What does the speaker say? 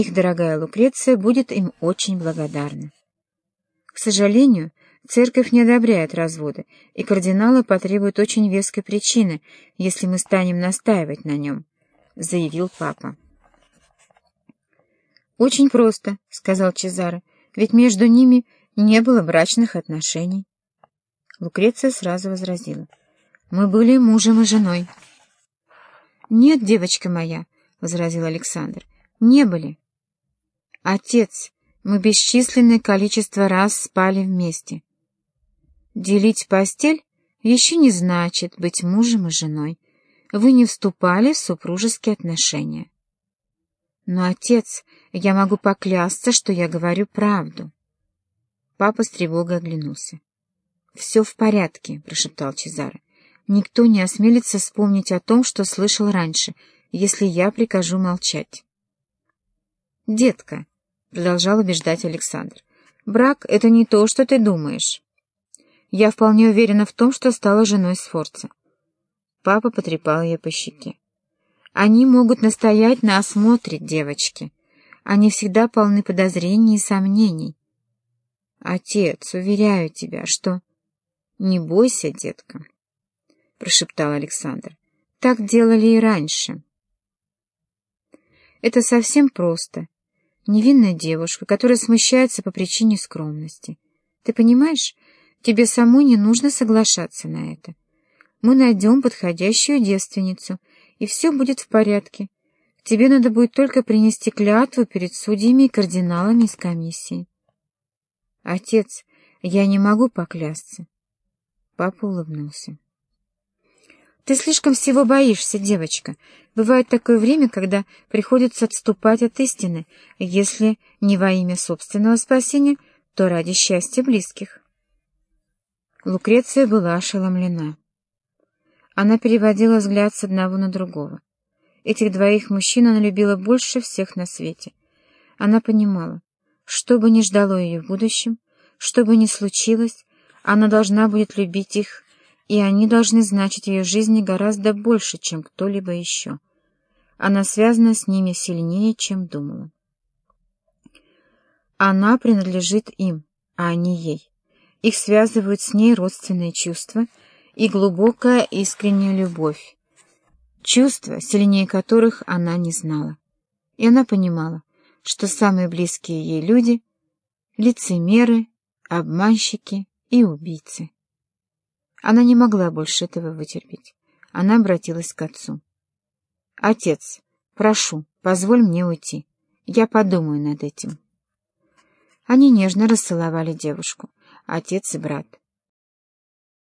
Их дорогая Лукреция будет им очень благодарна. К сожалению, церковь не одобряет развода, и кардиналы потребуют очень веской причины, если мы станем настаивать на нем, — заявил папа. «Очень просто», — сказал Чезаро, — «ведь между ними не было брачных отношений». Лукреция сразу возразила. «Мы были мужем и женой». «Нет, девочка моя», — возразил Александр, — «не были». «Отец, мы бесчисленное количество раз спали вместе». «Делить постель еще не значит быть мужем и женой. Вы не вступали в супружеские отношения». «Но, отец, я могу поклясться, что я говорю правду». Папа с тревогой оглянулся. «Все в порядке», — прошептал Чезаро. «Никто не осмелится вспомнить о том, что слышал раньше, если я прикажу молчать». «Детка», — продолжал убеждать Александр, — «брак — это не то, что ты думаешь. Я вполне уверена в том, что стала женой Сфорца». Папа потрепал ее по щеке. «Они могут настоять на осмотре девочки. Они всегда полны подозрений и сомнений. Отец, уверяю тебя, что...» «Не бойся, детка», — прошептал Александр. «Так делали и раньше». Это совсем просто. Невинная девушка, которая смущается по причине скромности. Ты понимаешь, тебе самой не нужно соглашаться на это. Мы найдем подходящую девственницу, и все будет в порядке. Тебе надо будет только принести клятву перед судьями и кардиналами из комиссии. Отец, я не могу поклясться. Папа улыбнулся. «Ты слишком всего боишься, девочка. Бывает такое время, когда приходится отступать от истины, если не во имя собственного спасения, то ради счастья близких». Лукреция была ошеломлена. Она переводила взгляд с одного на другого. Этих двоих мужчин она любила больше всех на свете. Она понимала, что бы ни ждало ее в будущем, что бы ни случилось, она должна будет любить их, и они должны значить в ее жизни гораздо больше, чем кто-либо еще. Она связана с ними сильнее, чем думала. Она принадлежит им, а они ей. Их связывают с ней родственные чувства и глубокая искренняя любовь, чувства, сильнее которых она не знала. И она понимала, что самые близкие ей люди — лицемеры, обманщики и убийцы. Она не могла больше этого вытерпеть. Она обратилась к отцу. «Отец, прошу, позволь мне уйти. Я подумаю над этим». Они нежно расцеловали девушку, отец и брат.